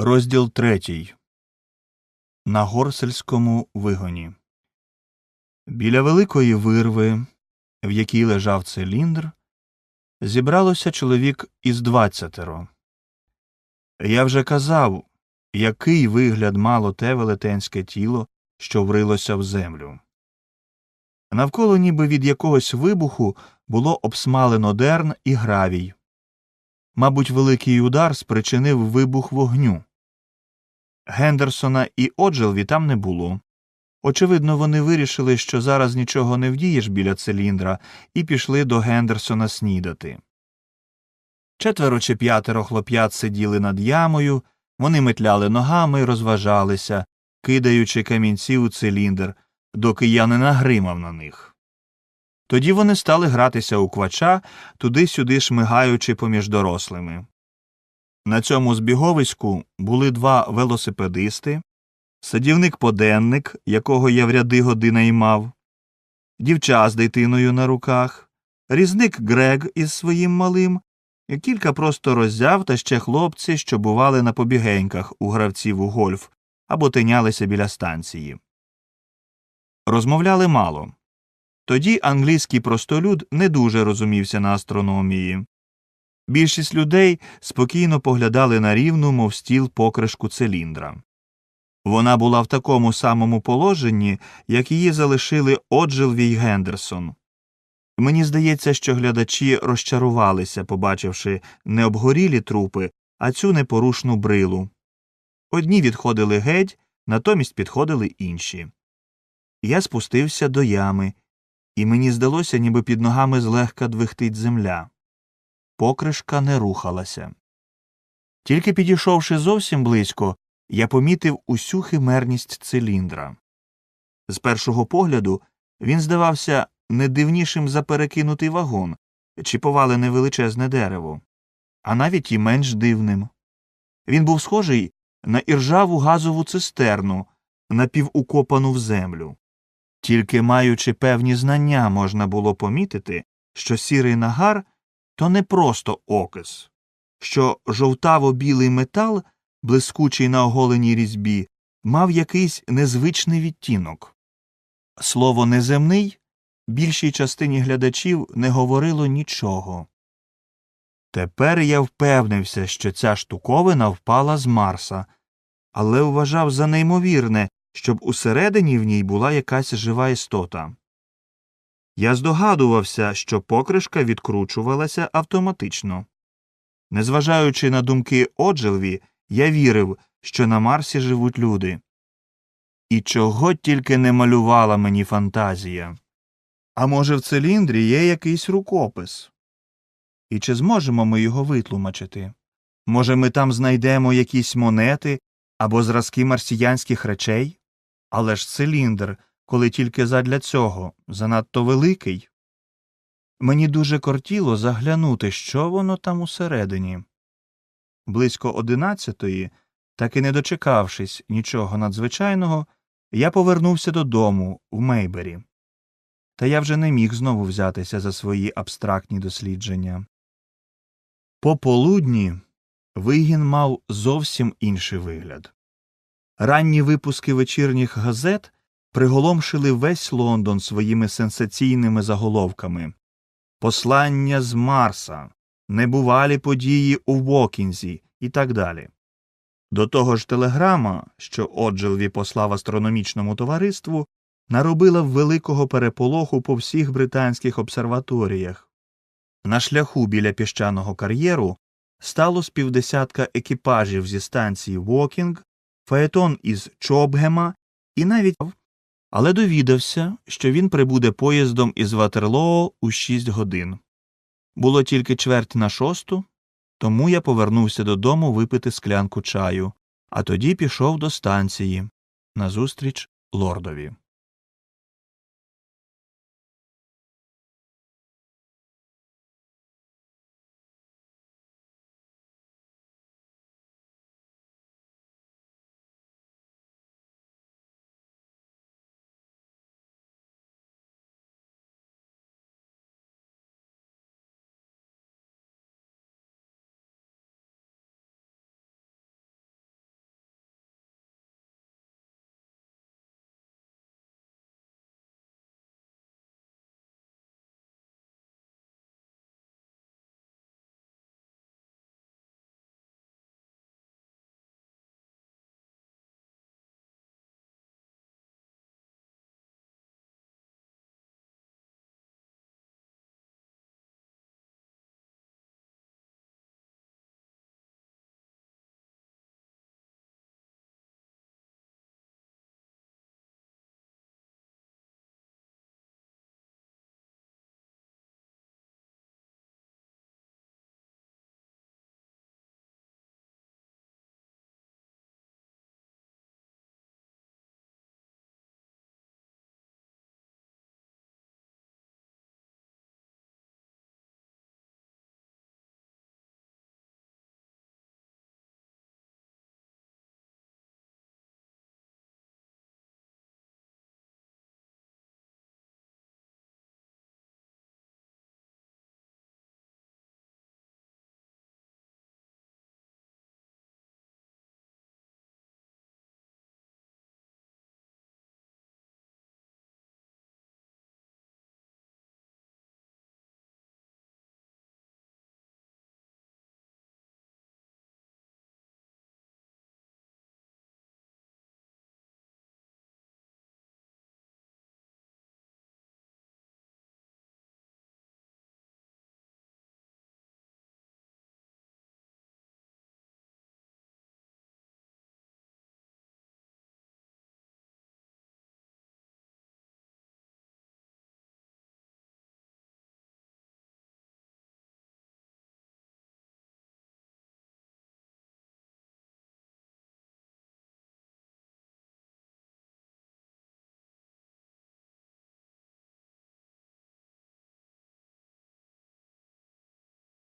Розділ третій. На горсельському вигоні. Біля великої вирви, в якій лежав циліндр, зібралося чоловік із двадцятеро. Я вже казав, який вигляд мало те велетенське тіло, що врилося в землю. Навколо ніби від якогось вибуху було обсмалено дерн і гравій. Мабуть, великий удар спричинив вибух вогню. Гендерсона і Оджелві там не було. Очевидно, вони вирішили, що зараз нічого не вдієш біля циліндра, і пішли до Гендерсона снідати. Четверо чи п'ятеро хлоп'ят сиділи над ямою, вони метляли ногами розважалися, кидаючи камінці у циліндр, доки я не нагримав на них. Тоді вони стали гратися у квача, туди-сюди шмигаючи поміж дорослими. На цьому збіговиську були два велосипедисти, садівник-поденник, якого я в ряди годи наймав, дівча з дитиною на руках, різник Грег із своїм малим, і кілька просто роззяв та ще хлопці, що бували на побігеньках у гравців у гольф або тинялися біля станції. Розмовляли мало. Тоді англійський простолюд не дуже розумівся на астрономії. Більшість людей спокійно поглядали на рівну, мов стіл покришку циліндра. Вона була в такому самому положенні, як її залишили Оджелві й Гендерсон. Мені здається, що глядачі розчарувалися, побачивши не обгорілі трупи, а цю непорушну брилу. Одні відходили геть, натомість підходили інші. Я спустився до ями, і мені здалося, ніби під ногами злегка двихтить земля. Покришка не рухалася. Тільки підійшовши зовсім близько, я помітив усю химерність циліндра. З першого погляду він здавався не дивнішим за перекинутий вагон чи повалене величезне дерево, а навіть і менш дивним. Він був схожий на іржаву газову цистерну, напівукопану в землю. Тільки маючи певні знання, можна було помітити, що сірий нагар то не просто окис, що жовтаво білий метал, блискучий на оголеній різьбі, мав якийсь незвичний відтінок. Слово неземний більшій частині глядачів не говорило нічого. Тепер я впевнився, що ця штуковина впала з Марса, але вважав за неймовірне, щоб усередині в ній була якась жива істота. Я здогадувався, що покришка відкручувалася автоматично. Незважаючи на думки Оджелві, я вірив, що на Марсі живуть люди. І чого тільки не малювала мені фантазія. А може, в циліндрі є якийсь рукопис? І чи зможемо ми його витлумачити? Може, ми там знайдемо якісь монети або зразки марсіянських речей? Але ж циліндр, коли тільки задля цього, занадто великий. Мені дуже кортіло заглянути, що воно там усередині. Близько одинадцятої, так і не дочекавшись нічого надзвичайного, я повернувся додому в Мейбері. Та я вже не міг знову взятися за свої абстрактні дослідження. Пополудні вигін мав зовсім інший вигляд. Ранні випуски вечірніх газет приголомшили весь Лондон своїми сенсаційними заголовками Послання з Марса, небувалі події у Вокінзі і так далі. До того ж телеграма, що Оджелві послав астрономічному товариству, наробила великого переполоху по всіх британських обсерваторіях. На шляху біля піщаного кар'єру стало з півдесятка екіпажів зі станції Вокінг, фаетон із Чобгема і навіть але довідався, що він прибуде поїздом із Ватерлоо у шість годин. Було тільки чверть на шосту, тому я повернувся додому випити склянку чаю, а тоді пішов до станції назустріч лордові.